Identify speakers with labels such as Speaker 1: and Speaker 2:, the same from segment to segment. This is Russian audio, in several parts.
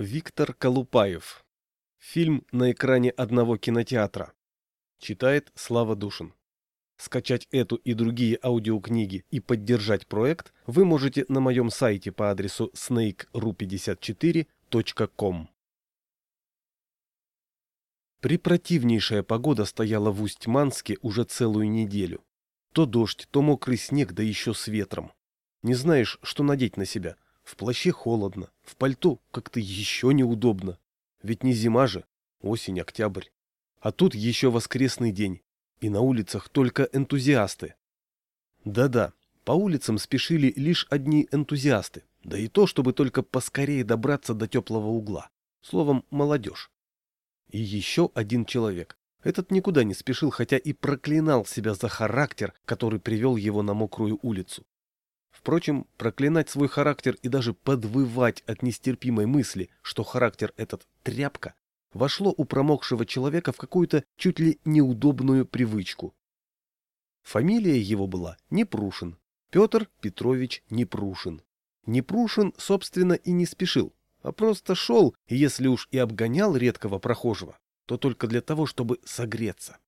Speaker 1: Виктор Колупаев. Фильм на экране одного кинотеатра. Читает Слава Душин. Скачать эту и другие аудиокниги и поддержать проект вы можете на моем сайте по адресу snake.ru54.com. Препротивнейшая погода стояла в Усть-Манске уже целую неделю. То дождь, то мокрый снег, да еще с ветром. Не знаешь, что надеть на себя. В плаще холодно, в пальто как-то еще неудобно. Ведь не зима же, осень, октябрь. А тут еще воскресный день, и на улицах только энтузиасты. Да-да, по улицам спешили лишь одни энтузиасты, да и то, чтобы только поскорее добраться до теплого угла. Словом, молодежь. И еще один человек. Этот никуда не спешил, хотя и проклинал себя за характер, который привел его на мокрую улицу. Впрочем, проклинать свой характер и даже подвывать от нестерпимой мысли, что характер этот тряпка, вошло у промокшего человека в какую-то чуть ли неудобную привычку. Фамилия его была Непрушин, Петр Петрович Непрушин. Непрушин, собственно, и не спешил, а просто шел, если уж и обгонял редкого прохожего, то только для того, чтобы согреться.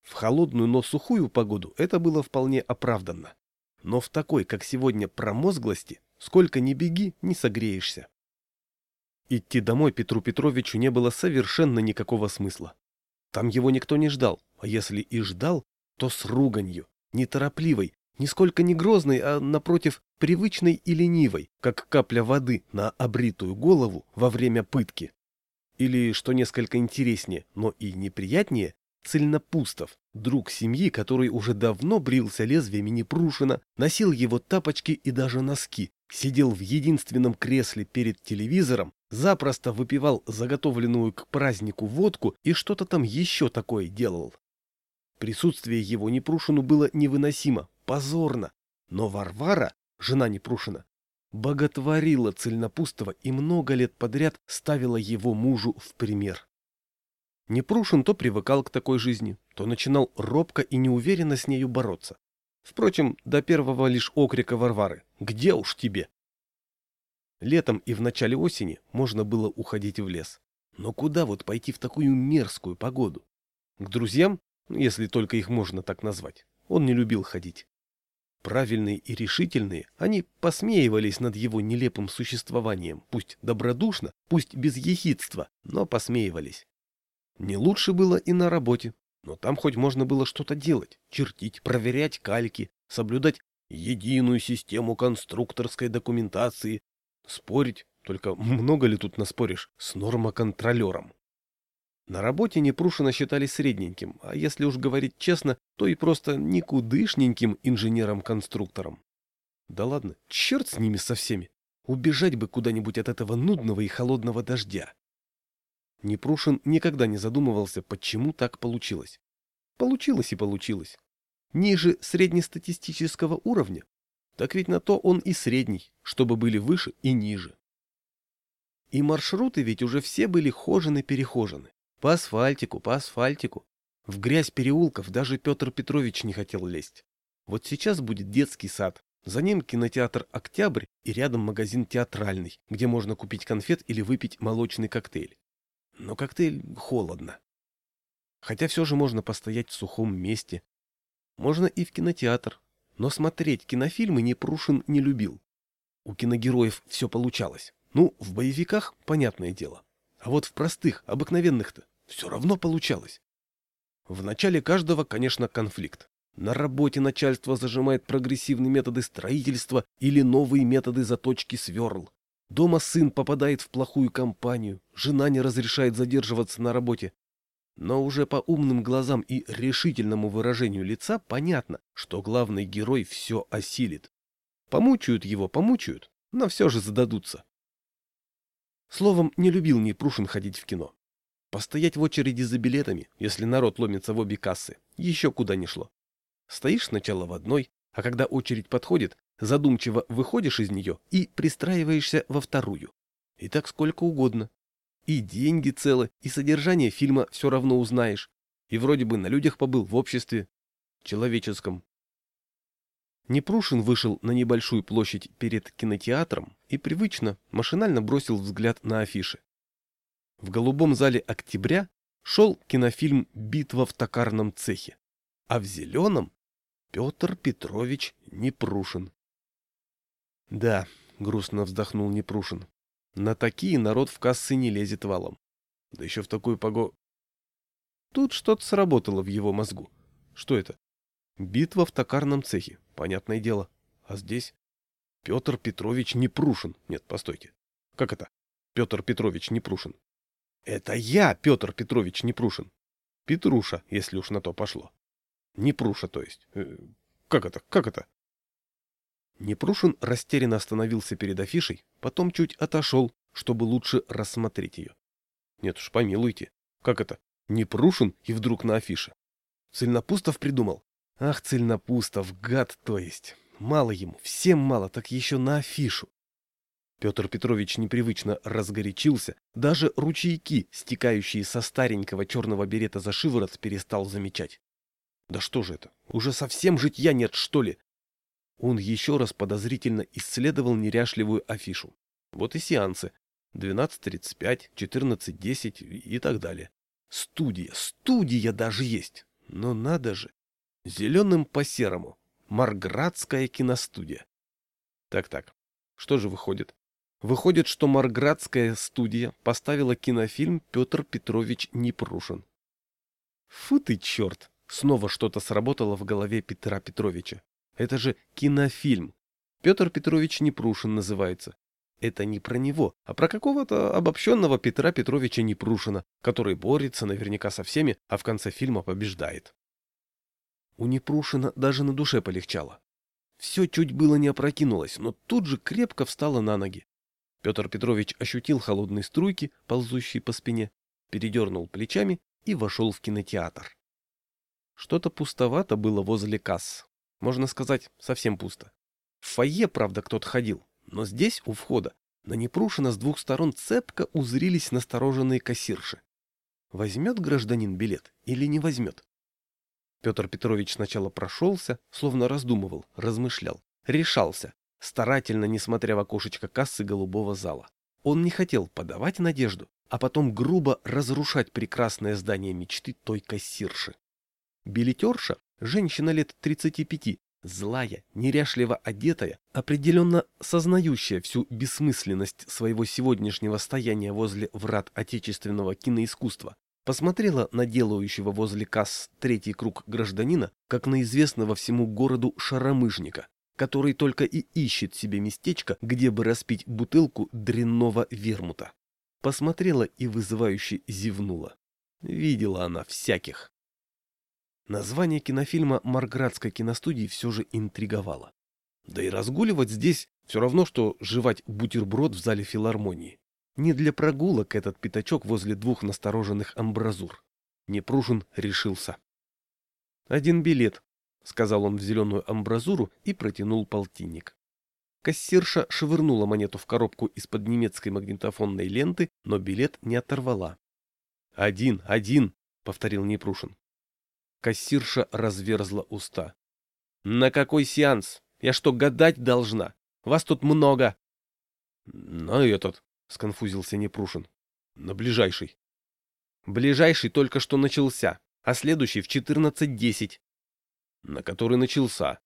Speaker 1: В холодную, но сухую погоду это было вполне оправданно. Но в такой, как сегодня, промозглости, сколько ни беги, не согреешься. Идти домой Петру Петровичу не было совершенно никакого смысла. Там его никто не ждал, а если и ждал, то с руганью, неторопливой, нисколько не грозной, а, напротив, привычной и ленивой, как капля воды на обритую голову во время пытки. Или, что несколько интереснее, но и неприятнее, Цельнопустов, друг семьи, который уже давно брился лезвиями Непрушина, носил его тапочки и даже носки, сидел в единственном кресле перед телевизором, запросто выпивал заготовленную к празднику водку и что-то там еще такое делал. Присутствие его Непрушину было невыносимо, позорно, но Варвара, жена Непрушина, боготворила Цельнопустова и много лет подряд ставила его мужу в пример. Непрушин то привыкал к такой жизни, то начинал робко и неуверенно с нею бороться. Впрочем, до первого лишь окрика Варвары «Где уж тебе?». Летом и в начале осени можно было уходить в лес. Но куда вот пойти в такую мерзкую погоду? К друзьям, если только их можно так назвать, он не любил ходить. Правильные и решительные, они посмеивались над его нелепым существованием, пусть добродушно, пусть без ехидства, но посмеивались. Не лучше было и на работе, но там хоть можно было что-то делать, чертить, проверять кальки, соблюдать единую систему конструкторской документации, спорить, только много ли тут наспоришь, с нормоконтролером. На работе Непрушина считали средненьким, а если уж говорить честно, то и просто никудышненьким инженером-конструктором. Да ладно, черт с ними со всеми. Убежать бы куда-нибудь от этого нудного и холодного дождя. Непрушин никогда не задумывался, почему так получилось. Получилось и получилось. Ниже среднестатистического уровня. Так ведь на то он и средний, чтобы были выше и ниже. И маршруты ведь уже все были хожены-перехожены. По асфальтику, по асфальтику. В грязь переулков даже Петр Петрович не хотел лезть. Вот сейчас будет детский сад, за ним кинотеатр «Октябрь» и рядом магазин «Театральный», где можно купить конфет или выпить молочный коктейль. Но коктейль холодно. Хотя все же можно постоять в сухом месте. Можно и в кинотеатр. Но смотреть кинофильмы Непрушин не любил. У киногероев все получалось. Ну, в боевиках понятное дело. А вот в простых, обыкновенных-то все равно получалось. В начале каждого, конечно, конфликт. На работе начальство зажимает прогрессивные методы строительства или новые методы заточки сверл. Дома сын попадает в плохую компанию, жена не разрешает задерживаться на работе. Но уже по умным глазам и решительному выражению лица понятно, что главный герой все осилит. Помучают его, помучают, но все же зададутся. Словом, не любил Непрушин ходить в кино. Постоять в очереди за билетами, если народ ломится в обе кассы, еще куда ни шло. Стоишь сначала в одной, а когда очередь подходит, задумчиво выходишь из нее и пристраиваешься во вторую. И так сколько угодно. И деньги целы, и содержание фильма все равно узнаешь. И вроде бы на людях побыл в обществе человеческом. Непрушин вышел на небольшую площадь перед кинотеатром и привычно, машинально бросил взгляд на афиши. в голубом зале «Октября» шел кинофильм «Битва в токарном цехе», а в зеленом — Петр Петрович Непрушин. Да, грустно вздохнул Непрушин, на такие народ в кассы не лезет валом. Да еще в такую погоду. Тут что-то сработало в его мозгу. Что это? Битва в токарном цехе, понятное дело. А здесь Петр Петрович Непрушин. Нет, постойте. Как это? Петр Петрович Непрушин. Это я, Петр Петрович Непрушин. Петруша, если уж на то пошло. Непруша, то есть. Э, как это? Как это? Непрушин растерянно остановился перед афишей, потом чуть отошел, чтобы лучше рассмотреть ее. Нет уж, помилуйте. Как это? Непрушин и вдруг на афише. Цельнопустов придумал. Ах, Цельнопустов, гад то есть. Мало ему, всем мало, так еще на афишу. Петр Петрович непривычно разгорячился, даже ручейки, стекающие со старенького черного берета за шиворот, перестал замечать. Да что же это, уже совсем житья нет, что ли? Он еще раз подозрительно исследовал неряшливую афишу. Вот и сеансы. 12.35, 14.10 и так далее. Студия, студия даже есть. Но надо же. Зеленым по серому. Марградская киностудия. Так-так, что же выходит? Выходит, что Марградская студия поставила кинофильм Петр Петрович Непрушин. Фу ты черт! Снова что-то сработало в голове Петра Петровича. Это же кинофильм. Петр Петрович Непрушин называется. Это не про него, а про какого-то обобщенного Петра Петровича Непрушина, который борется наверняка со всеми, а в конце фильма побеждает. У Непрушина даже на душе полегчало. Все чуть было не опрокинулось, но тут же крепко встало на ноги. Петр Петрович ощутил холодные струйки, ползущие по спине, передернул плечами и вошел в кинотеатр. Что-то пустовато было возле касс. Можно сказать, совсем пусто. В фойе, правда, кто-то ходил, но здесь, у входа, на Непрушина с двух сторон цепко узрились настороженные кассирши. Возьмет гражданин билет или не возьмет? Петр Петрович сначала прошелся, словно раздумывал, размышлял, решался, старательно не смотря в окошечко кассы голубого зала. Он не хотел подавать надежду, а потом грубо разрушать прекрасное здание мечты той кассирши. Билетерша, женщина лет 35, злая, неряшливо одетая, определенно сознающая всю бессмысленность своего сегодняшнего стояния возле врат отечественного киноискусства, посмотрела на делающего возле касс третий круг гражданина, как на известного всему городу шаромыжника, который только и ищет себе местечко, где бы распить бутылку дрянного вермута. Посмотрела и вызывающе зевнула. Видела она всяких. Название кинофильма Марградской киностудии все же интриговало. Да и разгуливать здесь все равно, что жевать бутерброд в зале филармонии. Не для прогулок этот пятачок возле двух настороженных амбразур. Непружин решился. «Один билет», — сказал он в зеленую амбразуру и протянул полтинник. Кассирша швырнула монету в коробку из-под немецкой магнитофонной ленты, но билет не оторвала. «Один, один», — повторил Непрушин. Кассирша разверзла уста. «На какой сеанс? Я что, гадать должна? Вас тут много!» «На этот», — сконфузился Непрушин. «На ближайший». «Ближайший только что начался, а следующий в 14.10». «На который начался».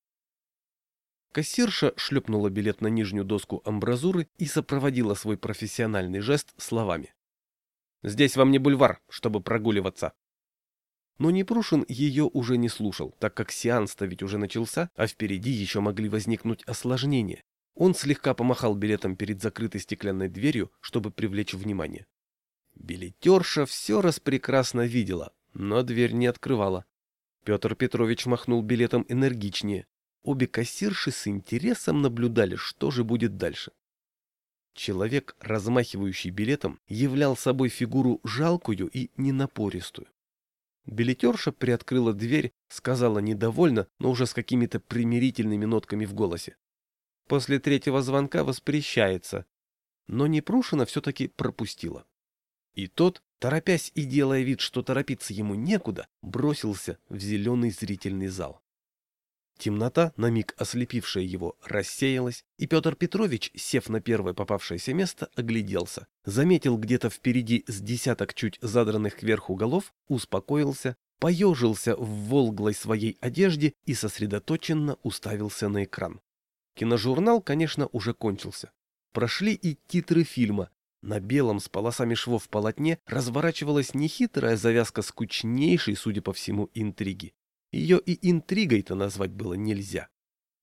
Speaker 1: Кассирша шлепнула билет на нижнюю доску амбразуры и сопроводила свой профессиональный жест словами. «Здесь вам не бульвар, чтобы прогуливаться. Но Непрушин ее уже не слушал, так как сеанс-то ведь уже начался, а впереди еще могли возникнуть осложнения. Он слегка помахал билетом перед закрытой стеклянной дверью, чтобы привлечь внимание. Билетерша все раз прекрасно видела, но дверь не открывала. Петр Петрович махнул билетом энергичнее. Обе кассирши с интересом наблюдали, что же будет дальше. Человек, размахивающий билетом, являл собой фигуру жалкую и ненапористую. Билетерша приоткрыла дверь, сказала недовольно, но уже с какими-то примирительными нотками в голосе. После третьего звонка воспрещается. Но Непрушина все-таки пропустила. И тот, торопясь и делая вид, что торопиться ему некуда, бросился в зеленый зрительный зал. Темнота, на миг ослепившая его, рассеялась, и Петр Петрович, сев на первое попавшееся место, огляделся, заметил где-то впереди с десяток чуть задранных кверху голов, успокоился, поежился в волглой своей одежде и сосредоточенно уставился на экран. Киножурнал, конечно, уже кончился. Прошли и титры фильма. На белом с полосами швов полотне разворачивалась нехитрая завязка скучнейшей, судя по всему, интриги. Ее и интригой-то назвать было нельзя.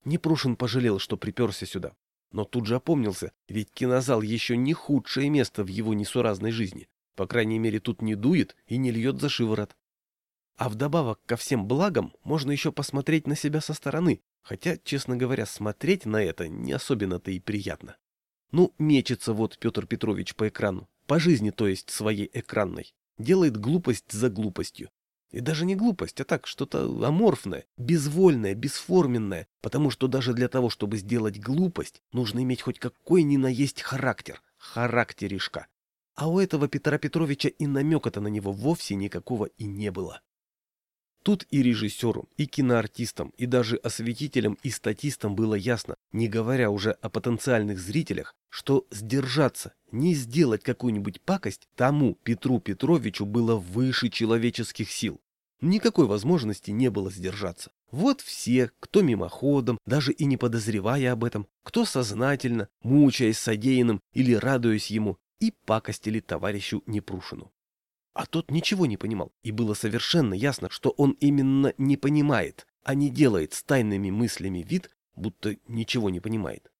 Speaker 1: Непрушин пожалел, что приперся сюда. Но тут же опомнился, ведь кинозал еще не худшее место в его несуразной жизни. По крайней мере, тут не дует и не льет за шиворот. А вдобавок ко всем благам можно еще посмотреть на себя со стороны, хотя, честно говоря, смотреть на это не особенно-то и приятно. Ну, мечется вот Петр Петрович по экрану, по жизни, то есть своей экранной, делает глупость за глупостью, и даже не глупость, а так, что-то аморфное, безвольное, бесформенное, потому что даже для того, чтобы сделать глупость, нужно иметь хоть какой ни на есть характер, характеришка. А у этого Петра Петровича и намека-то на него вовсе никакого и не было. Тут и режиссеру, и киноартистам, и даже осветителям и статистам было ясно, не говоря уже о потенциальных зрителях, что сдержаться, не сделать какую-нибудь пакость тому Петру Петровичу было выше человеческих сил. Никакой возможности не было сдержаться. Вот все, кто мимоходом, даже и не подозревая об этом, кто сознательно, мучаясь содеянным или радуясь ему, и пакостили товарищу Непрушину. А тот ничего не понимал, и было совершенно ясно, что он именно не понимает, а не делает с тайными мыслями вид, будто ничего не понимает.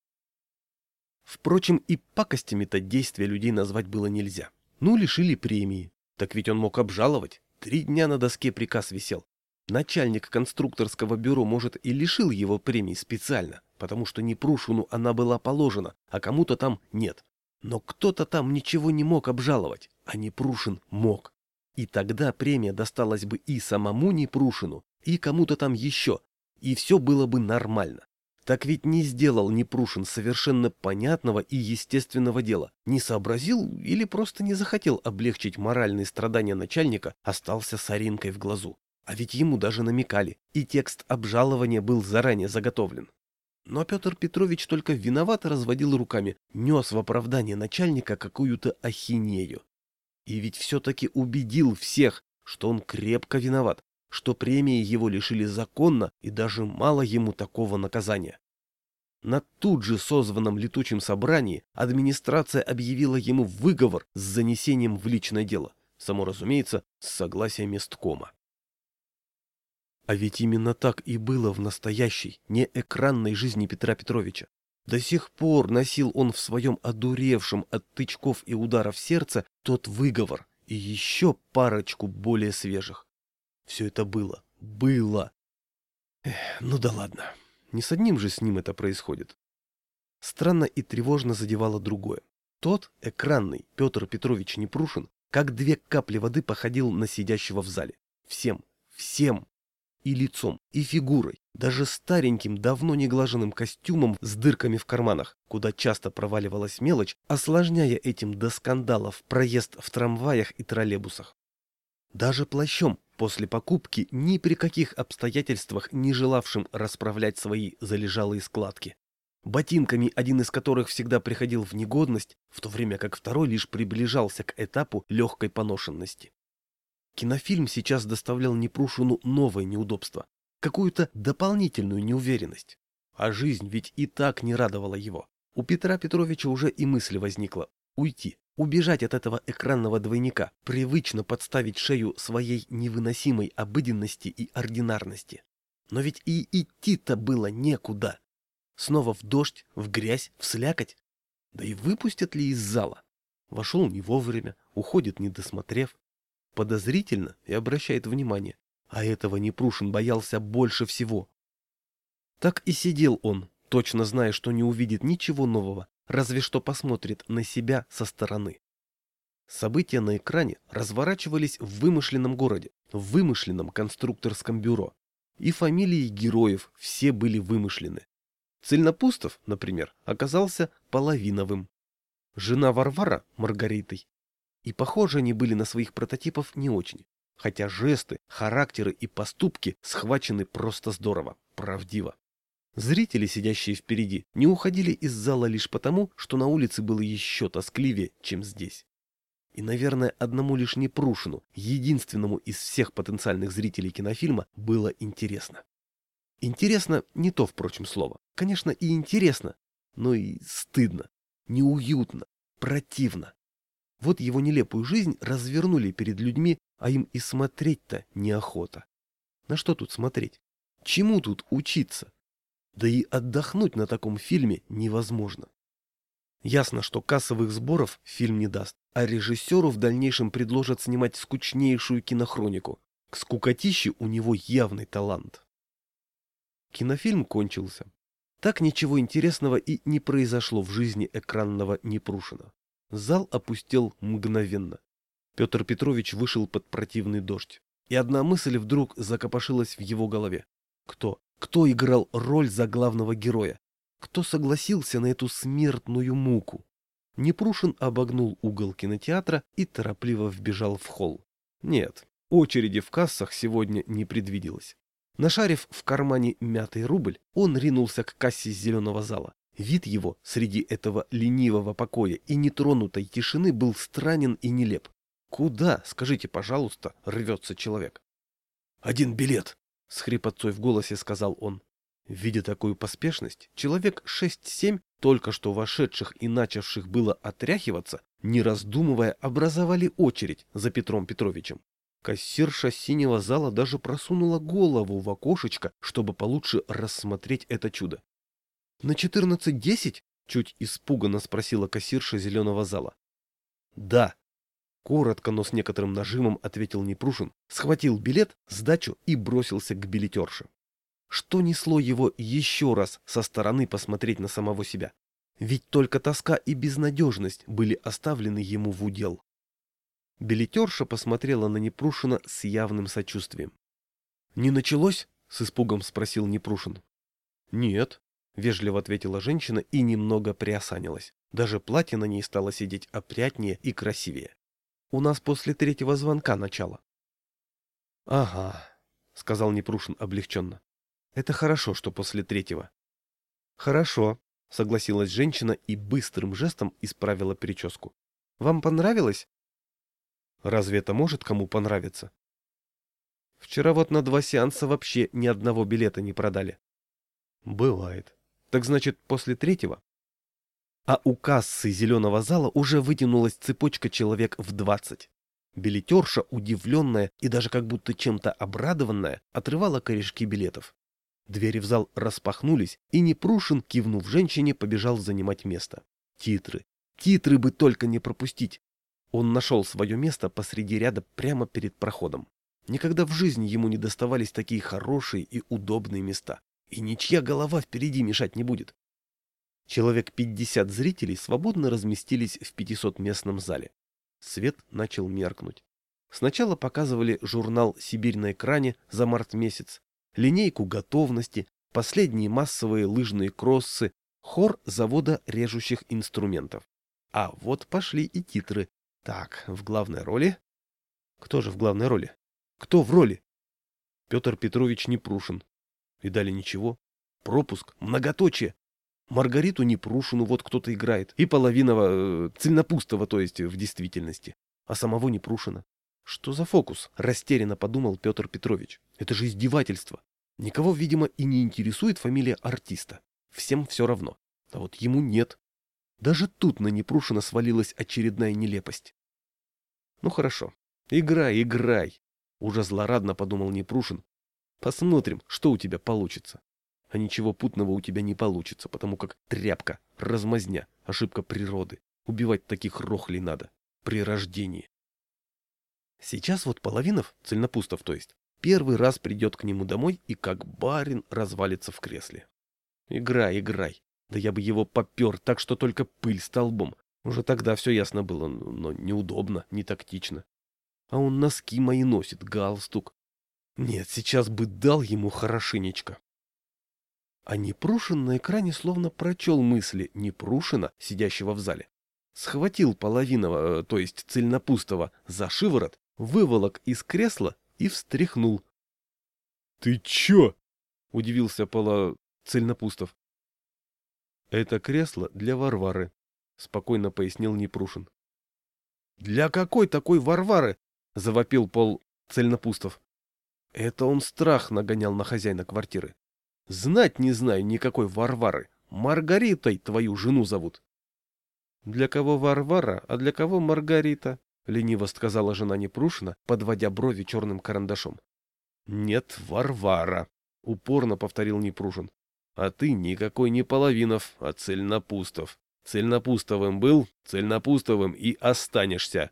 Speaker 1: Впрочем, и пакостями-то действия людей назвать было нельзя. Ну, лишили премии. Так ведь он мог обжаловать. Три дня на доске приказ висел. Начальник конструкторского бюро, может, и лишил его премии специально, потому что Непрушину она была положена, а кому-то там нет. Но кто-то там ничего не мог обжаловать, а Непрушин мог. И тогда премия досталась бы и самому Непрушину, и кому-то там еще, и все было бы нормально. Так ведь не сделал Непрушин совершенно понятного и естественного дела. Не сообразил или просто не захотел облегчить моральные страдания начальника, остался с Аринкой в глазу. А ведь ему даже намекали, и текст обжалования был заранее заготовлен. Но Петр Петрович только виновато разводил руками, нес в оправдание начальника какую-то ахинею. И ведь все-таки убедил всех, что он крепко виноват, что премии его лишили законно и даже мало ему такого наказания. На тут же созванном летучем собрании администрация объявила ему выговор с занесением в личное дело, само разумеется, с согласия месткома. А ведь именно так и было в настоящей, не экранной жизни Петра Петровича. До сих пор носил он в своем одуревшем от тычков и ударов сердца тот выговор и еще парочку более свежих. Все это было. Было. Эх, ну да ладно. Не с одним же с ним это происходит. Странно и тревожно задевало другое. Тот, экранный, Петр Петрович Непрушин, как две капли воды походил на сидящего в зале. Всем, всем. И лицом, и фигурой, даже стареньким, давно неглаженным костюмом с дырками в карманах, куда часто проваливалась мелочь, осложняя этим до скандалов проезд в трамваях и троллейбусах. Даже плащом, после покупки ни при каких обстоятельствах не желавшим расправлять свои залежалые складки. Ботинками, один из которых всегда приходил в негодность, в то время как второй лишь приближался к этапу легкой поношенности. Кинофильм сейчас доставлял Непрушину новое неудобство, какую-то дополнительную неуверенность. А жизнь ведь и так не радовала его. У Петра Петровича уже и мысль возникла – уйти, Убежать от этого экранного двойника, привычно подставить шею своей невыносимой обыденности и ординарности. Но ведь и идти-то было некуда. Снова в дождь, в грязь, в слякоть. Да и выпустят ли из зала? Вошел не вовремя, уходит не досмотрев. Подозрительно и обращает внимание. А этого Непрушин боялся больше всего. Так и сидел он, точно зная, что не увидит ничего нового, разве что посмотрит на себя со стороны. События на экране разворачивались в вымышленном городе, в вымышленном конструкторском бюро. И фамилии героев все были вымышлены. Цельнопустов, например, оказался половиновым. Жена Варвара – Маргаритой. И похожи они были на своих прототипов не очень. хотя жесты, характеры и поступки схвачены просто здорово, правдиво. Зрители, сидящие впереди, не уходили из зала лишь потому, что на улице было еще тоскливее, чем здесь. И, наверное, одному лишь Непрушину, единственному из всех потенциальных зрителей кинофильма, было интересно. Интересно не то, впрочем, слово. Конечно, и интересно, но и стыдно, неуютно, противно. Вот его нелепую жизнь развернули перед людьми, а им и смотреть-то неохота. На что тут смотреть? Чему тут учиться? Да и отдохнуть на таком фильме невозможно. Ясно, что кассовых сборов фильм не даст, а режиссеру в дальнейшем предложат снимать скучнейшую кинохронику. К скукотище у него явный талант. Кинофильм кончился. Так ничего интересного и не произошло в жизни экранного Непрушина. Зал опустел мгновенно. Петр Петрович вышел под противный дождь. И одна мысль вдруг закопошилась в его голове. Кто? Кто играл роль за главного героя? Кто согласился на эту смертную муку? Непрушин обогнул угол кинотеатра и торопливо вбежал в холл. Нет, очереди в кассах сегодня не предвиделось. Нашарив в кармане мятый рубль, он ринулся к кассе зеленого зала. Вид его среди этого ленивого покоя и нетронутой тишины был странен и нелеп. Куда, скажите, пожалуйста, рвется человек? «Один билет!» — с хрипотцой в голосе сказал он. Видя такую поспешность, человек шесть-семь, только что вошедших и начавших было отряхиваться, не раздумывая, образовали очередь за Петром Петровичем. Кассирша синего зала даже просунула голову в окошечко, чтобы получше рассмотреть это чудо. «На четырнадцать десять?» — чуть испуганно спросила кассирша зеленого зала. «Да», — коротко, но с некоторым нажимом ответил Непрушин, схватил билет, сдачу и бросился к билетерше. Что несло его еще раз со стороны посмотреть на самого себя? Ведь только тоска и безнадежность были оставлены ему в удел. Билетерша посмотрела на Непрушина с явным сочувствием. «Не началось?» — с испугом спросил Непрушин. «Нет», — вежливо ответила женщина и немного приосанилась. Даже платье на ней стало сидеть опрятнее и красивее. «У нас после третьего звонка начало». «Ага», — сказал Непрушин облегченно. «Это хорошо, что после третьего». «Хорошо», — согласилась женщина и быстрым жестом исправила прическу. «Вам понравилось?» «Разве это может кому понравиться?» «Вчера вот на два сеанса вообще ни одного билета не продали». «Бывает», так значит, после третьего? А у кассы зеленого зала уже вытянулась цепочка человек в двадцать. Билетерша, удивленная и даже как будто чем-то обрадованная, отрывала корешки билетов. Двери в зал распахнулись, и Непрушин, кивнув женщине, побежал занимать место. Титры. Титры бы только не пропустить. Он нашел свое место посреди ряда прямо перед проходом. Никогда в жизни ему не доставались такие хорошие и удобные места и ничья голова впереди мешать не будет. Человек 50 зрителей свободно разместились в 500-местном зале. Свет начал меркнуть. Сначала показывали журнал «Сибирь на экране» за март месяц, линейку готовности, последние массовые лыжные кроссы, хор завода режущих инструментов. А вот пошли и титры. Так, в главной роли... Кто же в главной роли? Кто в роли? Петр Петрович Непрушин, и дали ничего. Пропуск, многоточие. Маргариту Непрушину вот кто-то играет. И половиного, э, цельнопустого, то есть в действительности. А самого Непрушина. Что за фокус? Растерянно подумал Петр Петрович. Это же издевательство. Никого, видимо, и не интересует фамилия артиста. Всем все равно. А вот ему нет. Даже тут на Непрушина свалилась очередная нелепость. Ну хорошо. Играй, играй. Уже злорадно подумал Непрушин, Посмотрим, что у тебя получится. А ничего путного у тебя не получится, потому как тряпка, размазня, ошибка природы. Убивать таких рохлей надо. При рождении. Сейчас вот Половинов, Цельнопустов то есть, первый раз придет к нему домой и как барин развалится в кресле. Играй, играй. Да я бы его попер так, что только пыль столбом. Уже тогда все ясно было, но неудобно, не тактично. А он носки мои носит, галстук, нет, сейчас бы дал ему хорошенечко. А Непрушин на экране словно прочел мысли Непрушина, сидящего в зале. Схватил половинного, э, то есть цельнопустого, за шиворот выволок из кресла и встряхнул.
Speaker 2: — Ты чё?
Speaker 1: — удивился Пола Цельнопустов. — Это кресло для Варвары, — спокойно пояснил Непрушин. — Для какой такой Варвары? — завопил Пол Цельнопустов. Это он страх нагонял на хозяина квартиры. Знать не знаю никакой Варвары. Маргаритой твою жену зовут. — Для кого Варвара, а для кого Маргарита? — лениво сказала жена Непрушина, подводя брови черным карандашом. — Нет, Варвара, — упорно повторил Непрушин. — А ты никакой не Половинов, а Цельнопустов. Цельнопустовым был, Цельнопустовым и останешься.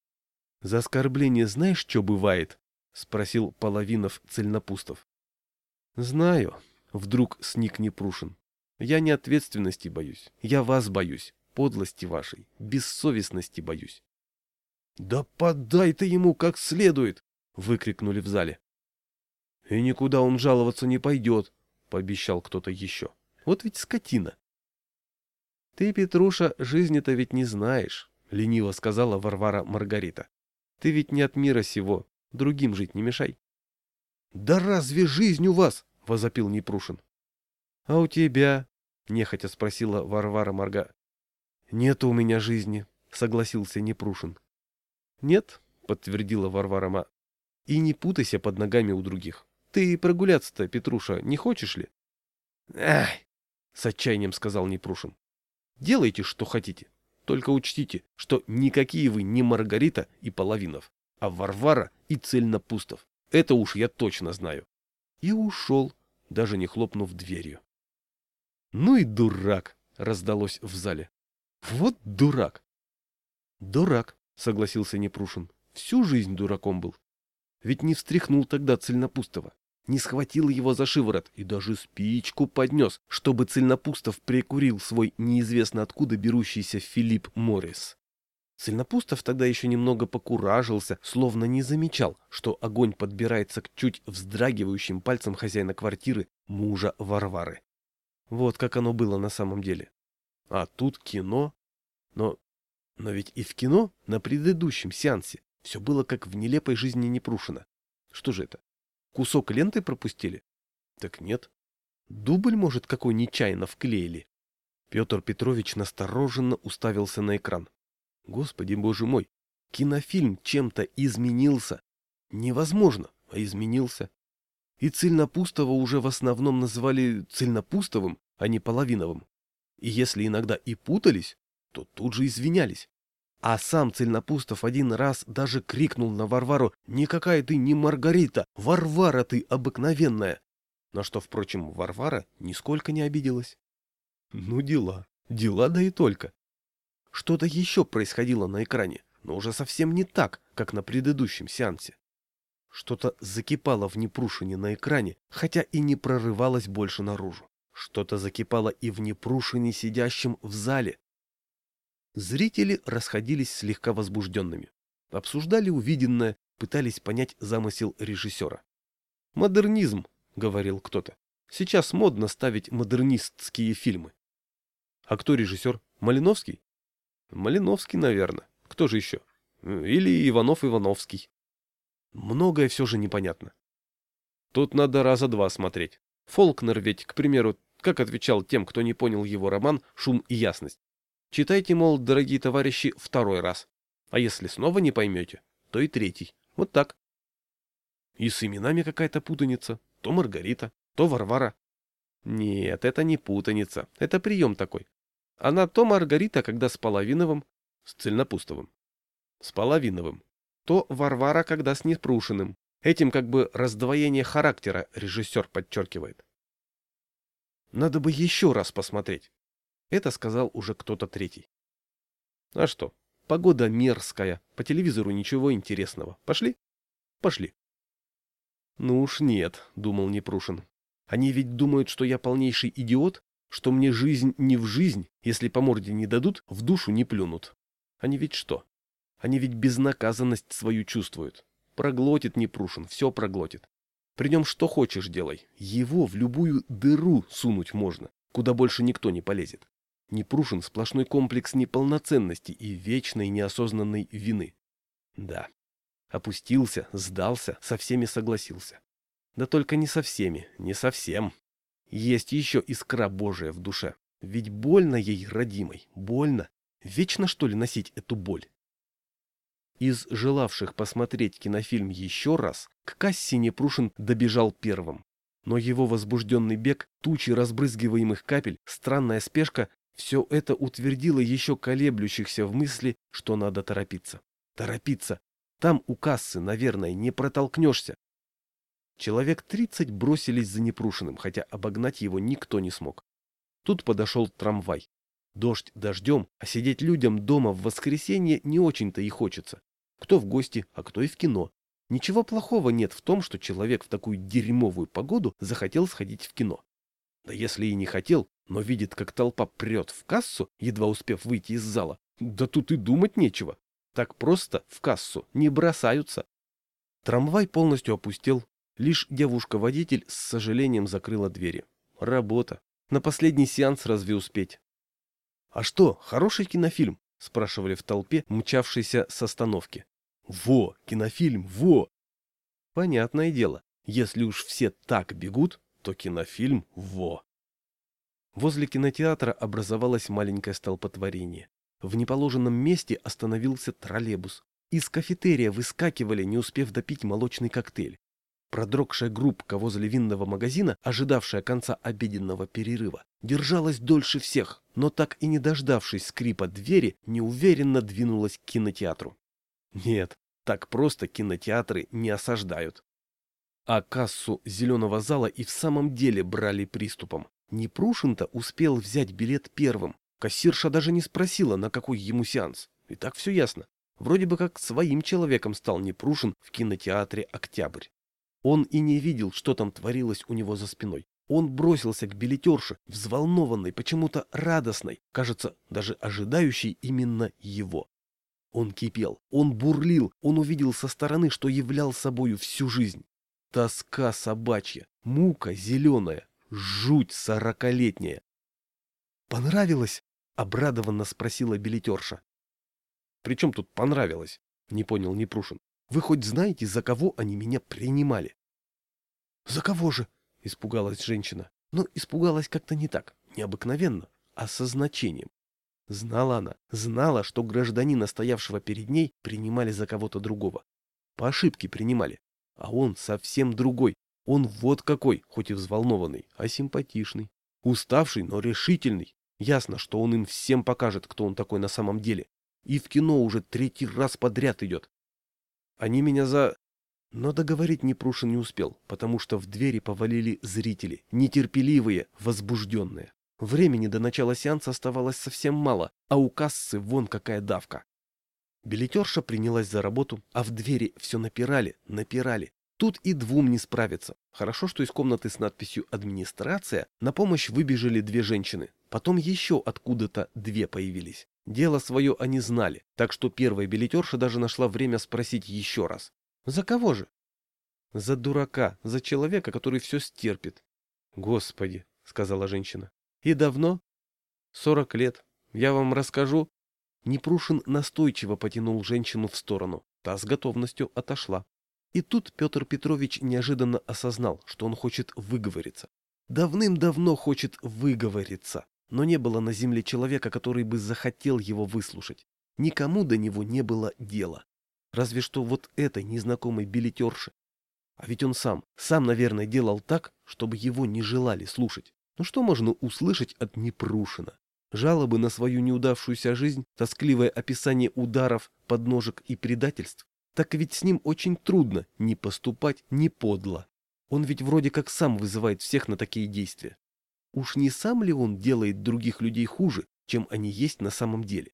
Speaker 1: — За оскорбление знаешь, что бывает? — спросил Половинов Цельнопустов. — Знаю, — вдруг сник Непрушин. — Я не ответственности боюсь, я вас боюсь, подлости вашей, бессовестности боюсь. — Да подай ты ему как следует! — выкрикнули в зале. — И никуда он жаловаться не пойдет, — пообещал кто-то еще. Вот ведь скотина. — Ты, Петруша, жизни-то ведь не знаешь, — лениво сказала Варвара Маргарита. — Ты ведь не от мира сего, Другим жить не мешай. — Да разве жизнь у вас? — возопил Непрушин. — А у тебя? — нехотя спросила Варвара Марга. — Нет у меня жизни, — согласился Непрушин. — Нет, — подтвердила Варвара Ма. — И не путайся под ногами у других. Ты прогуляться-то, Петруша, не хочешь ли? — Ах! — с отчаянием сказал Непрушин. — Делайте, что хотите. Только учтите, что никакие вы не Маргарита и Половинов а Варвара и Цельнопустов. Это уж я точно знаю. И ушел, даже не хлопнув дверью. Ну и дурак, раздалось в зале. Вот дурак. Дурак, согласился Непрушин. Всю жизнь дураком был. Ведь не встряхнул тогда Цельнопустова, не схватил его за шиворот и даже спичку поднес, чтобы Цельнопустов прикурил свой неизвестно откуда берущийся Филипп Моррис. Цельнопустов тогда еще немного покуражился, словно не замечал, что огонь подбирается к чуть вздрагивающим пальцам хозяина квартиры, мужа Варвары. Вот как оно было на самом деле. А тут кино. Но, но ведь и в кино, на предыдущем сеансе, все было как в нелепой жизни Непрушина. Что же это? Кусок ленты пропустили? Так нет. Дубль, может, какой нечаянно вклеили? Петр Петрович настороженно уставился на экран. Господи боже мой, кинофильм чем-то изменился. Невозможно, а изменился. И Цельнопустого уже в основном называли Цельнопустовым, а не Половиновым. И если иногда и путались, то тут же извинялись. А сам Цельнопустов один раз даже крикнул на Варвару «Никакая ты не Маргарита, Варвара ты обыкновенная!» На что, впрочем, Варвара нисколько не обиделась. Ну дела, дела да и только. Что-то еще происходило на экране, но уже совсем не так, как на предыдущем сеансе. Что-то закипало в Непрушине на экране, хотя и не прорывалось больше наружу. Что-то закипало и в Непрушине, сидящем в зале. Зрители расходились слегка возбужденными. Обсуждали увиденное, пытались понять замысел режиссера. «Модернизм», — говорил кто-то. «Сейчас модно ставить модернистские фильмы». А кто режиссер? Малиновский? Малиновский, наверное. Кто же еще? Или Иванов-Ивановский. Многое все же непонятно. Тут надо раза два смотреть. Фолкнер ведь, к примеру, как отвечал тем, кто не понял его роман «Шум и ясность». Читайте, мол, дорогие товарищи, второй раз. А если снова не поймете, то и третий. Вот так. И с именами какая-то путаница. То Маргарита, то Варвара. Нет, это не путаница. Это прием такой. Она то Маргарита, когда с Половиновым, с Цельнопустовым. С Половиновым. То Варвара, когда с Непрушиным. Этим как бы раздвоение характера режиссер подчеркивает. Надо бы еще раз посмотреть. Это сказал уже кто-то третий. А что, погода мерзкая, по телевизору ничего интересного. Пошли? Пошли. Ну уж нет, думал Непрушин. Они ведь думают, что я полнейший идиот, что мне жизнь не в жизнь, если по морде не дадут, в душу не плюнут. Они ведь что? Они ведь безнаказанность свою чувствуют. Проглотит Непрушин, все проглотит. При нем что хочешь делай. Его в любую дыру сунуть можно, куда больше никто не полезет. Непрушин сплошной комплекс неполноценности и вечной неосознанной вины. Да. Опустился, сдался, со всеми согласился. Да только не со всеми, не совсем. Есть еще искра Божия в душе. Ведь больно ей, родимой, больно. Вечно, что ли, носить эту боль? Из желавших посмотреть кинофильм еще раз, к кассе Непрушин добежал первым. Но его возбужденный бег, тучи разбрызгиваемых капель, странная спешка – все это утвердило еще колеблющихся в мысли, что надо торопиться. Торопиться. Там у кассы, наверное, не протолкнешься. Человек тридцать бросились за Непрушиным, хотя обогнать его никто не смог. Тут подошел трамвай. Дождь дождем, а сидеть людям дома в воскресенье не очень-то и хочется. Кто в гости, а кто и в кино. Ничего плохого нет в том, что человек в такую дерьмовую погоду захотел сходить в кино. Да если и не хотел, но видит, как толпа прет в кассу, едва успев выйти из зала, да тут и думать нечего. Так просто в кассу не бросаются. Трамвай полностью опустел, лишь девушка-водитель с сожалением закрыла двери. Работа. На последний сеанс разве успеть? «А что, хороший кинофильм?» – спрашивали в толпе, мчавшейся с остановки. «Во, кинофильм, во!» Понятное дело, если уж все так бегут, то кинофильм во. Возле кинотеатра образовалось маленькое столпотворение. В неположенном месте остановился троллейбус. Из кафетерия выскакивали, не успев допить молочный коктейль. Продрогшая группка возле винного магазина, ожидавшая конца обеденного перерыва, держалась дольше всех, но так и не дождавшись скрипа двери, неуверенно двинулась к кинотеатру. Нет, так просто кинотеатры не осаждают. А кассу зеленого зала и в самом деле брали приступом. Непрушин-то успел взять билет первым. Кассирша даже не спросила, на какой ему сеанс. И так все ясно. Вроде бы как своим человеком стал Непрушин в кинотеатре «Октябрь». Он и не видел, что там творилось у него за спиной. Он бросился к билетерше, взволнованной, почему-то радостной, кажется, даже ожидающей именно его. Он кипел, он бурлил, он увидел со стороны, что являл собою всю жизнь. Тоска собачья, мука зеленая, жуть сорокалетняя. «Понравилось?» — обрадованно спросила билетерша. «При чем тут понравилось?» — не понял Непрушин. Вы хоть знаете, за кого они меня принимали? — За кого же? — испугалась женщина. Но испугалась как-то не так, необыкновенно, а со значением. Знала она, знала, что гражданина, стоявшего перед ней, принимали за кого-то другого. По ошибке принимали. А он совсем другой. Он вот какой, хоть и взволнованный, а симпатичный. Уставший, но решительный. Ясно, что он им всем покажет, кто он такой на самом деле. И в кино уже третий раз подряд идет. Они меня за... Но договорить Непрушин не успел, потому что в двери повалили зрители, нетерпеливые, возбужденные. Времени до начала сеанса оставалось совсем мало, а у кассы вон какая давка. Билетерша принялась за работу, а в двери все напирали, напирали. Тут и двум не справиться. Хорошо, что из комнаты с надписью «Администрация» на помощь выбежали две женщины. Потом еще откуда-то две появились. Дело свое они знали, так что первая билетерша даже нашла время спросить еще раз. «За кого же?» «За дурака, за человека, который все стерпит». «Господи», — сказала женщина. «И давно?» «Сорок лет. Я вам расскажу». Непрушин настойчиво потянул женщину в сторону. Та с готовностью отошла. И тут Петр Петрович неожиданно осознал, что он хочет выговориться. Давным-давно хочет выговориться но не было на земле человека, который бы захотел его выслушать. Никому до него не было дела. Разве что вот этой незнакомой билетерше. А ведь он сам, сам, наверное, делал так, чтобы его не желали слушать. Ну что можно услышать от Непрушина? Жалобы на свою неудавшуюся жизнь, тоскливое описание ударов, подножек и предательств? Так ведь с ним очень трудно не поступать не подло. Он ведь вроде как сам вызывает всех на такие действия. Уж не сам ли он делает других людей хуже, чем они есть на самом деле?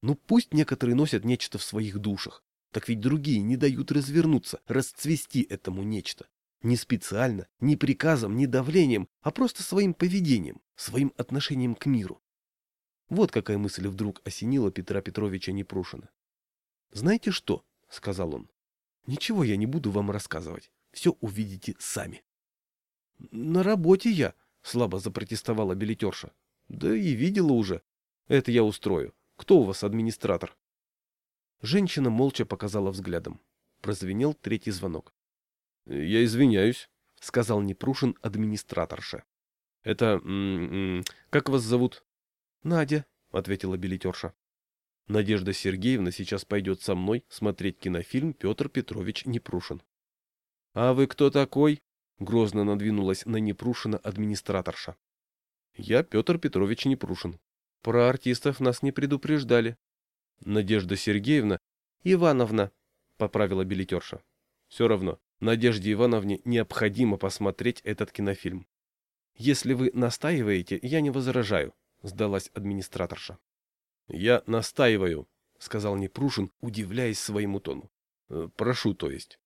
Speaker 1: Ну пусть некоторые носят нечто в своих душах, так ведь другие не дают развернуться, расцвести этому нечто. Не специально, не приказом, не давлением, а просто своим поведением, своим отношением к миру. Вот какая мысль вдруг осенила Петра Петровича Непрушина. «Знаете что?» — сказал он. «Ничего я не буду вам рассказывать. Все увидите сами». «На работе я», — слабо запротестовала билетерша. «Да и видела уже. Это я устрою. Кто у вас администратор?» Женщина молча показала взглядом. прозвенел третий звонок. «Я извиняюсь», — сказал Непрушин администраторше. «Это... М -м, как вас зовут?» «Надя», — ответила билетерша. «Надежда Сергеевна сейчас пойдет со мной смотреть кинофильм Петр Петрович Непрушин». «А вы кто такой?» — грозно надвинулась на Непрушина администраторша. «Я Петр Петрович Непрушин. Про артистов нас не предупреждали». «Надежда Сергеевна...» «Ивановна», — поправила билетерша. «Все равно, Надежде Ивановне необходимо посмотреть этот кинофильм. Если вы настаиваете, я не возражаю, сдалась администраторша. Я настаиваю, сказал Непрушин, удивляясь своему тону. «Э, прошу, то есть.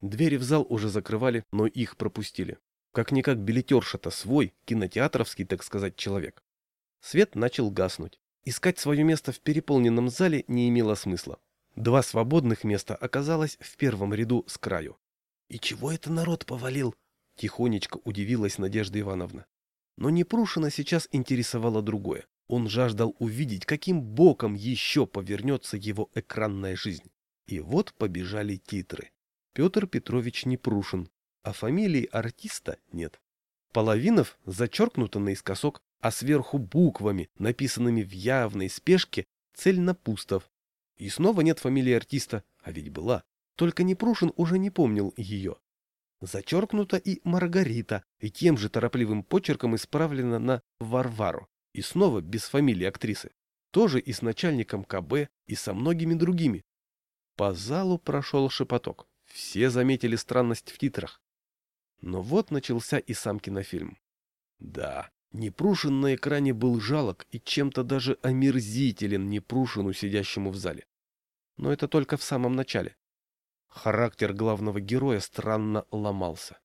Speaker 1: Двери в зал уже закрывали, но их пропустили. Как-никак билетерша-то свой, кинотеатровский, так сказать, человек. Свет начал гаснуть. Искать свое место в переполненном зале не имело смысла. Два свободных места оказалось в первом ряду с краю. «И чего это народ повалил?» — тихонечко удивилась Надежда Ивановна. Но Непрушина сейчас интересовало другое. Он жаждал увидеть, каким боком еще повернется его экранная жизнь. И вот побежали титры. Петр Петрович Непрушин, а фамилии артиста нет. Половинов зачеркнуто наискосок, а сверху буквами, написанными в явной спешке, цельнопустов. И снова нет фамилии артиста, а ведь была. Только Непрушин уже не помнил ее. Зачеркнута и Маргарита, и тем же торопливым почерком исправлена на Варвару. И снова без фамилии актрисы. Тоже и с начальником КБ, и со многими другими. По залу прошел шепоток. Все заметили странность в титрах. Но вот начался и сам кинофильм. Да, Непрушин на экране был жалок и чем-то даже омерзителен Непрушину, сидящему в зале. Но это только в самом начале. Характер главного героя странно ломался.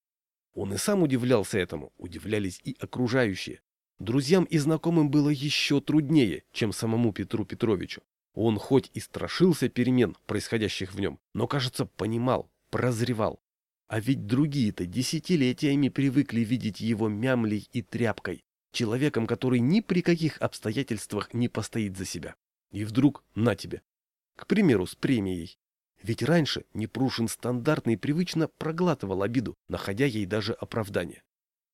Speaker 1: Он и сам удивлялся этому, удивлялись и окружающие. Друзьям и знакомым было еще труднее, чем самому Петру Петровичу. Он хоть и страшился перемен, происходящих в нем, но, кажется, понимал, прозревал. А ведь другие-то десятилетиями привыкли видеть его мямлей и тряпкой, человеком, который ни при каких обстоятельствах не постоит за себя. И вдруг на тебе. К примеру, с премией. Ведь раньше Непрушин стандартно и привычно проглатывал обиду, находя ей даже оправдание.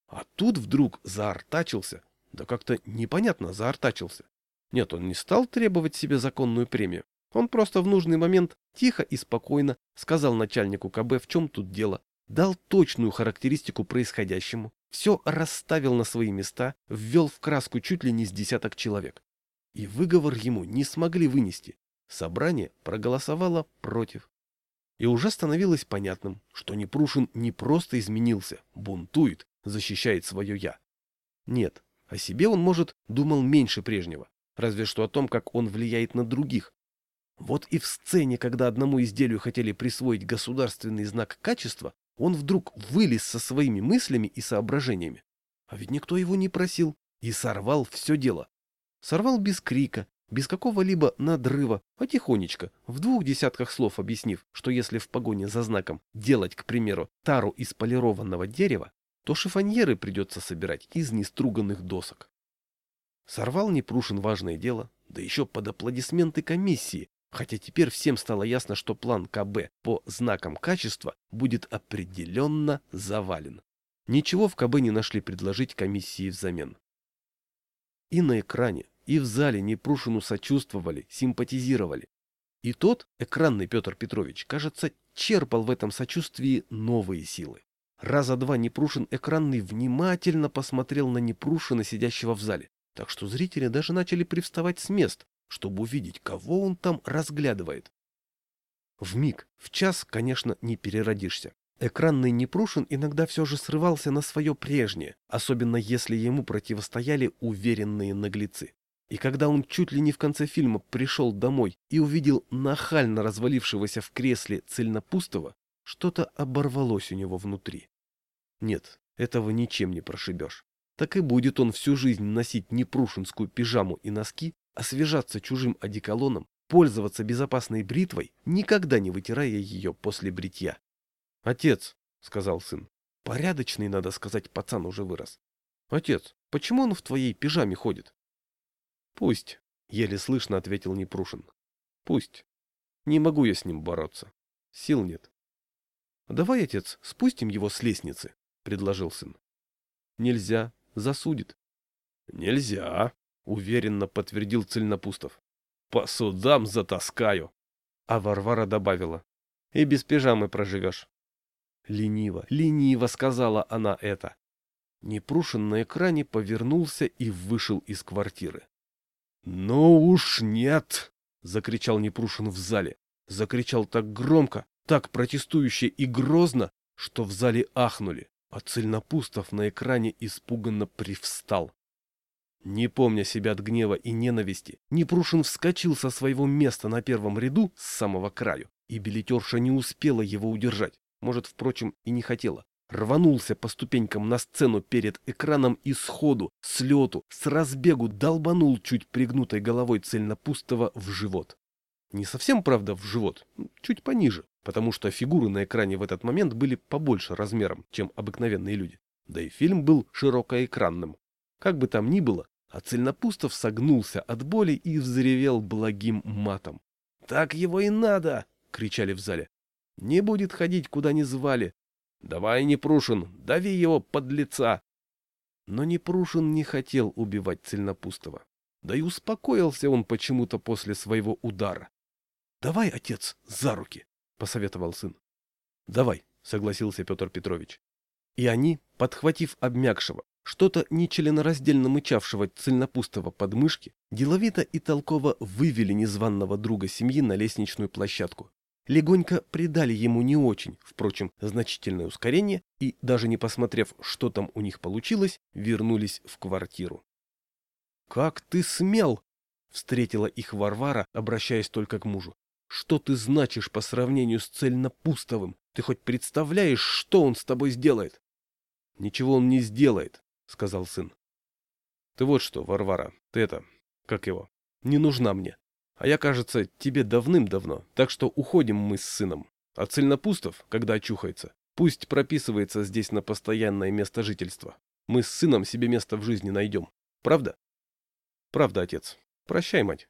Speaker 1: А тут вдруг заортачился, да как-то непонятно заортачился. Нет, он не стал требовать себе законную премию. Он просто в нужный момент тихо и спокойно сказал начальнику КБ, в чем тут дело, дал точную характеристику происходящему, все расставил на свои места, ввел в краску чуть ли не с десяток человек. И выговор ему не смогли вынести. Собрание проголосовало против. И уже становилось понятным, что Непрушин не просто изменился, бунтует, защищает свое «я». Нет, о себе он, может, думал меньше прежнего, разве что о том, как он влияет на других. Вот и в сцене, когда одному изделию хотели присвоить государственный знак качества, он вдруг вылез со своими мыслями и соображениями. А ведь никто его не просил, и сорвал все дело. Сорвал без крика, без какого-либо надрыва, а в двух десятках слов объяснив, что если в погоне за знаком делать, к примеру, тару из полированного дерева, то шифоньеры придется собирать из неструганных досок. Сорвал Непрушин важное дело, да еще под аплодисменты комиссии, хотя теперь всем стало ясно, что план КБ по знакам качества будет определенно завален. Ничего в КБ не нашли предложить комиссии взамен. И на экране и в зале Непрушину сочувствовали, симпатизировали. И тот, экранный Петр Петрович, кажется, черпал в этом сочувствии новые силы. Раза два Непрушин экранный внимательно посмотрел на Непрушина, сидящего в зале, так что зрители даже начали привставать с мест, чтобы увидеть, кого он там разглядывает. В миг, в час, конечно, не переродишься. Экранный Непрушин иногда все же срывался на свое прежнее, особенно если ему противостояли уверенные наглецы. И когда он чуть ли не в конце фильма пришел домой и увидел нахально развалившегося в кресле цельнопустого, что-то оборвалось у него внутри. Нет, этого ничем не прошибешь. Так и будет он всю жизнь носить непрушинскую пижаму и носки, освежаться чужим одеколоном, пользоваться безопасной бритвой, никогда не вытирая ее после бритья. — Отец, — сказал сын, — порядочный, надо сказать, пацан уже вырос. — Отец, почему он в твоей пижаме ходит? Пусть, еле слышно ответил Непрушин. Пусть. Не могу я с ним бороться. Сил нет. Давай, отец, спустим его с лестницы, предложил сын. Нельзя, засудит. Нельзя, уверенно подтвердил Цельнопустов. По судам затаскаю. А Варвара добавила. И без пижамы проживешь. Лениво, лениво сказала она это. Непрушин на экране повернулся и вышел из квартиры. «Ну уж нет!» — закричал Непрушин в зале. Закричал так громко, так протестующе и грозно, что в зале ахнули, а Цельнопустов на экране испуганно привстал. Не помня себя от гнева и ненависти, Непрушин вскочил со своего места на первом ряду с самого краю, и билетерша не успела его удержать, может, впрочем, и не хотела. Рванулся по ступенькам на сцену перед экраном и сходу, с лету, с разбегу долбанул чуть пригнутой головой Цельнопустого в живот. Не совсем, правда, в живот, чуть пониже, потому что фигуры на экране в этот момент были побольше размером, чем обыкновенные люди. Да и фильм был широкоэкранным. Как бы там ни было, а Цельнопустов согнулся от боли и взревел благим матом. «Так его и надо!» — кричали в зале. «Не будет ходить, куда не звали. Давай, Непрушин, дави его под лица!» Но Непрушин не хотел убивать Цельнопустова. Да и успокоился он почему-то после своего удара. «Давай, отец, за руки!» — посоветовал сын. «Давай», — согласился Петр Петрович. И они, подхватив обмякшего, что-то нечленораздельно мычавшего цельнопустого подмышки, деловито и толково вывели незваного друга семьи на лестничную площадку. Легонько придали ему не очень, впрочем, значительное ускорение и, даже не посмотрев, что там у них получилось, вернулись в квартиру. «Как ты смел!» — встретила их Варвара, обращаясь только к мужу. Что ты значишь по сравнению с цельнопустовым? Ты хоть представляешь, что он с тобой сделает? — Ничего он не сделает, — сказал сын. — Ты вот что, Варвара, ты это, как его, не нужна мне. А я, кажется, тебе давным-давно, так что уходим мы с сыном. А цельнопустов, когда очухается, пусть прописывается здесь на постоянное место жительства. Мы с сыном себе место в жизни найдем. Правда? Правда, отец. Прощай, мать.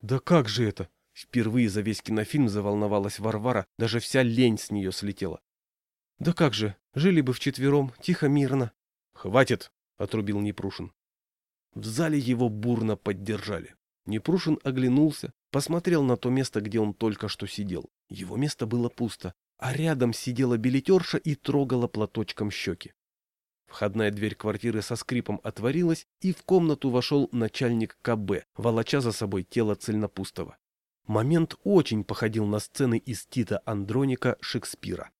Speaker 1: Да как же это? Впервые за весь кинофильм заволновалась Варвара, даже вся лень с нее слетела. «Да как же, жили бы вчетвером, тихо, мирно». «Хватит!» — отрубил Непрушин. В зале его бурно поддержали. Непрушин оглянулся, посмотрел на то место, где он только что сидел. Его место было пусто, а рядом сидела билетерша и трогала платочком щеки. Входная дверь квартиры со скрипом отворилась, и в комнату вошел начальник КБ, волоча за собой тело цельнопустого. Момент очень походил на сцены из Тита Андроника Шекспира.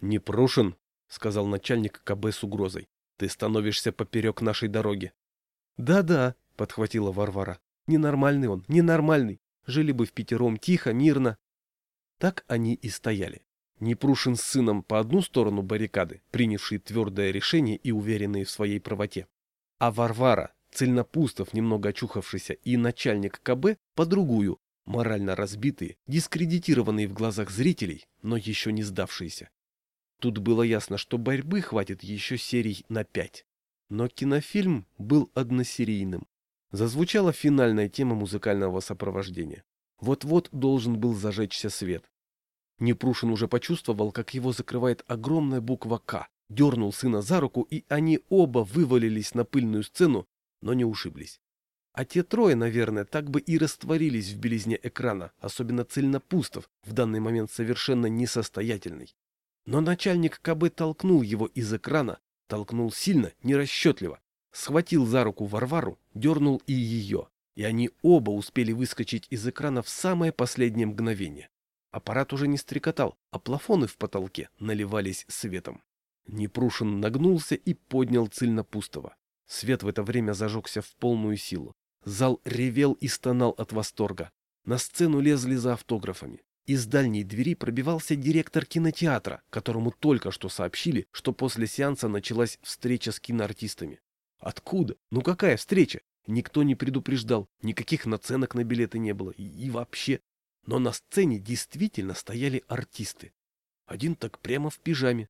Speaker 1: «Непрушен», — сказал начальник КБ с угрозой, — «ты становишься поперек нашей дороги». «Да-да», — подхватила Варвара, — «ненормальный он, ненормальный. Жили бы в пятером тихо, мирно». Так они и стояли. Непрушин с сыном по одну сторону баррикады, принявшие твердое решение и уверенные в своей правоте. А Варвара, Цельнопустов, немного очухавшийся, и начальник КБ по другую, морально разбитые, дискредитированные в глазах зрителей, но еще не сдавшиеся. Тут было ясно, что борьбы хватит еще серий на пять. Но кинофильм был односерийным. Зазвучала финальная тема музыкального сопровождения. Вот-вот должен был зажечься свет. Непрушин уже почувствовал, как его закрывает огромная буква «К», дернул сына за руку, и они оба вывалились на пыльную сцену, но не ушиблись. А те трое, наверное, так бы и растворились в белизне экрана, особенно цельнопустов, в данный момент совершенно несостоятельный. Но начальник КБ толкнул его из экрана, толкнул сильно, нерасчетливо, схватил за руку Варвару, дернул и ее, и они оба успели выскочить из экрана в самое последнее мгновение. Аппарат уже не стрекотал, а плафоны в потолке наливались светом. Непрушин нагнулся и поднял цельнопустого. Свет в это время зажегся в полную силу. Зал ревел и стонал от восторга. На сцену лезли за автографами. Из дальней двери пробивался директор кинотеатра, которому только что сообщили, что после сеанса началась встреча с киноартистами. Откуда? Ну какая встреча? Никто не предупреждал, никаких наценок на билеты не было и, и вообще. Но на сцене действительно стояли артисты. Один так прямо в пижаме.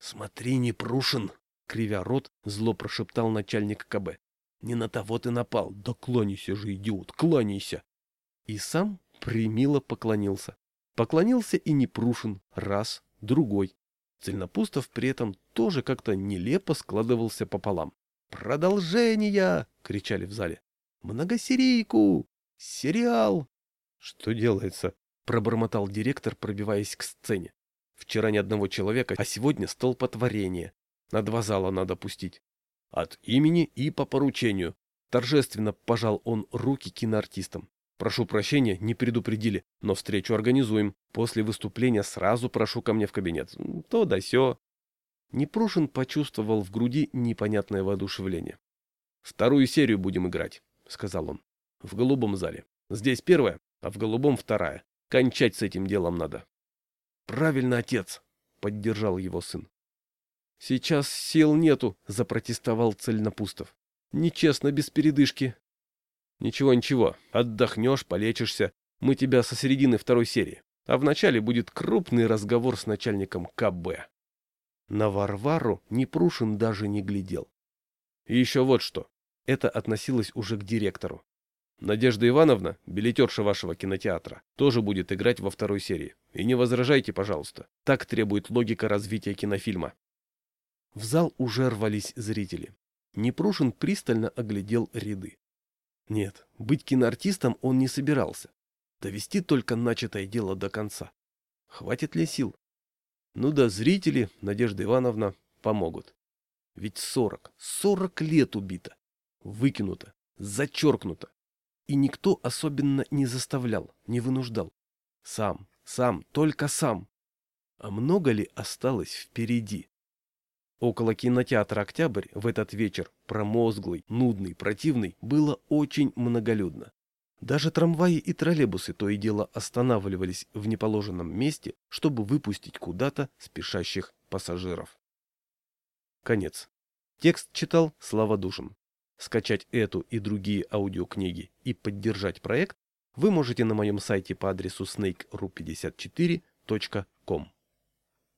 Speaker 1: «Смотри, не прушен!» — кривя рот, зло прошептал начальник КБ. Не на того ты напал. Да кланяйся же, идиот, кланяйся. И сам примило поклонился. Поклонился и Непрушин раз, другой. Цельнопустов при этом тоже как-то нелепо складывался пополам. «Продолжение!» — кричали в зале. «Многосерийку! Сериал!» «Что делается?» — пробормотал директор, пробиваясь к сцене. «Вчера ни одного человека, а сегодня столпотворение. На два зала надо пустить. От имени и по поручению. Торжественно пожал он руки киноартистам. Прошу прощения, не предупредили, но встречу организуем. После выступления сразу прошу ко мне в кабинет. То да сё. Непрушин почувствовал в груди непонятное воодушевление. «Вторую серию будем играть», — сказал он. «В голубом зале. Здесь первая, а в голубом вторая. Кончать с этим делом надо». «Правильно, отец», — поддержал его сын. «Сейчас сил нету», — запротестовал Цельнопустов. «Нечестно без передышки». «Ничего, ничего, отдохнешь, полечишься. Мы тебя со середины второй серии. А вначале будет крупный разговор с начальником КБ». На Варвару Непрушин даже не глядел. И еще вот что. Это относилось уже к директору. Надежда Ивановна, билетерша вашего кинотеатра, тоже будет играть во второй серии. И не возражайте, пожалуйста. Так требует логика развития кинофильма. В зал уже рвались зрители. Непрушин пристально оглядел ряды. Нет, быть киноартистом он не собирался. Довести только начатое дело до конца. Хватит ли сил? Ну да, зрители, Надежда Ивановна, помогут. Ведь сорок, сорок лет убито. Выкинуто, зачеркнуто. И никто особенно не заставлял, не вынуждал. Сам, сам, только сам. А много ли осталось впереди? Около кинотеатра «Октябрь» в этот вечер, промозглый, нудный, противный, было очень многолюдно. Даже трамваи и троллейбусы то и дело останавливались в неположенном месте, чтобы выпустить куда-то спешащих пассажиров. Конец. Текст читал Слава Душин. Скачать эту и другие аудиокниги и поддержать проект вы можете на моем сайте по адресу snake.ru54.com.